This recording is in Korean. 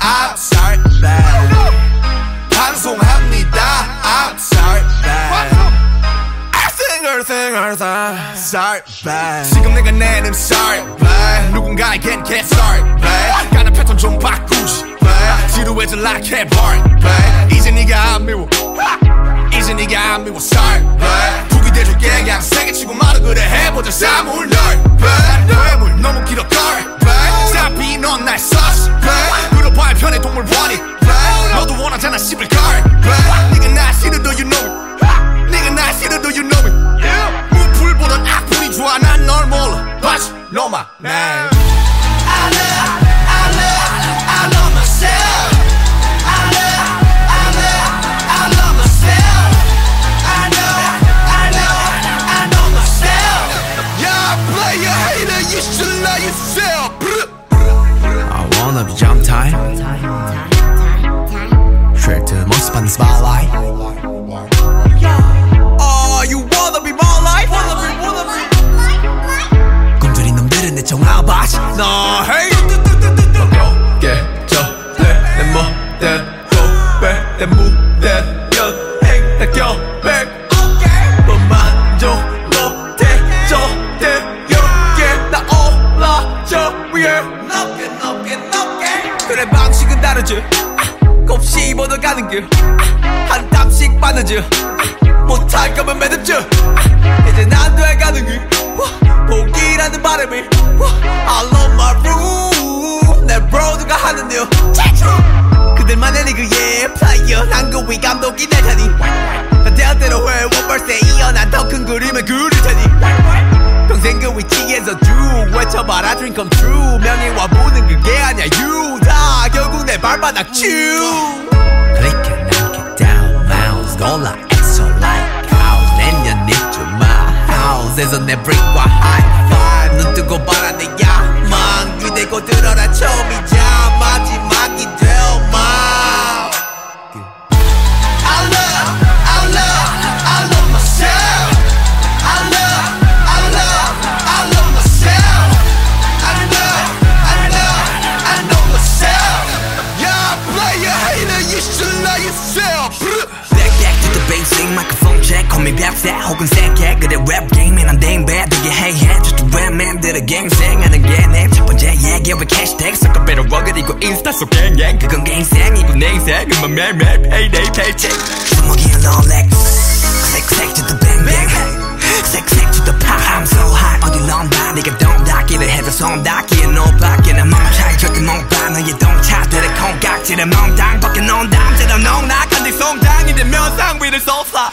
I'm sorry bad 방송합니다 I'm sorry babe. Sorry, bye. 지금 내가 내는 sorry, bye. 누군가에겐 get sorry, bye. 가는 패턴 좀 바꾸시, bye. 지루해질 like a bar, bye. 이제 네가 안 미워, 이제 네가 안 미워, sorry, bye. 북이 돼줄게, 그냥 세게 치고 말아 그래 해보자 3월 널, bye. 너의 물 너무 길어, 걸, bye. 사비 넌날 위에 높게 높게 높게. 그래 방식은 다르지. 아, 곱씹 얻어가는 길한 땀씩 빠르지. 아, 못할 거면 매듭지. 아, 이제 난 돼가는 길 와, 포기라는 바람이 와, I love my room. 내 브로드가 하는 일 그들만의 리그의 플레이어. 난그 위 감독이 될 테니. 대학대로 해 원벌스에 이어 난 더 큰 그림을 그릴 외쳐봐라 dream come true 명예와 보는 그게 아니야 you 다 결국 내 발바닥 쭉 Click and knock it down mouse 놀라 extra like house 내년 입주 my house에서 내 brick과 high 혹은 새끼 그래 랩 게임엔 안 댕배 되게. 해해 just 들어 갱생하는 게내첫 번째 얘기. 왜 캐시태그 섞어 배로 러그리고 인스타 속 갱갱 그건 갱생이고 내 인생은 뭐 매일매일 payday paycheck. 주먹이야 롤렉. 색색 to the bang bang. 색색 to the pop. I'm so hot 런다? 네가 똥 닦기를 해도 손 닦기에. 노밖에 난 멈춰 절대 못봐 너의 동차들의 콩깍지를 멍당 벗겨 놓은 담대로 농락한 네 송장이 되면 상 위를 쏟아